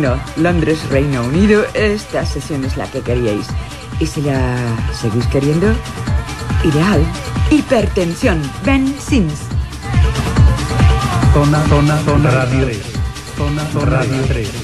Tecno, Londres, Reino Unido. Esta sesión es la que queríais. ¿Y si la seguís queriendo? Ideal. Hipertensión. Ben Sims. Zona, zona, zona, radio Zona, zona, radio 3.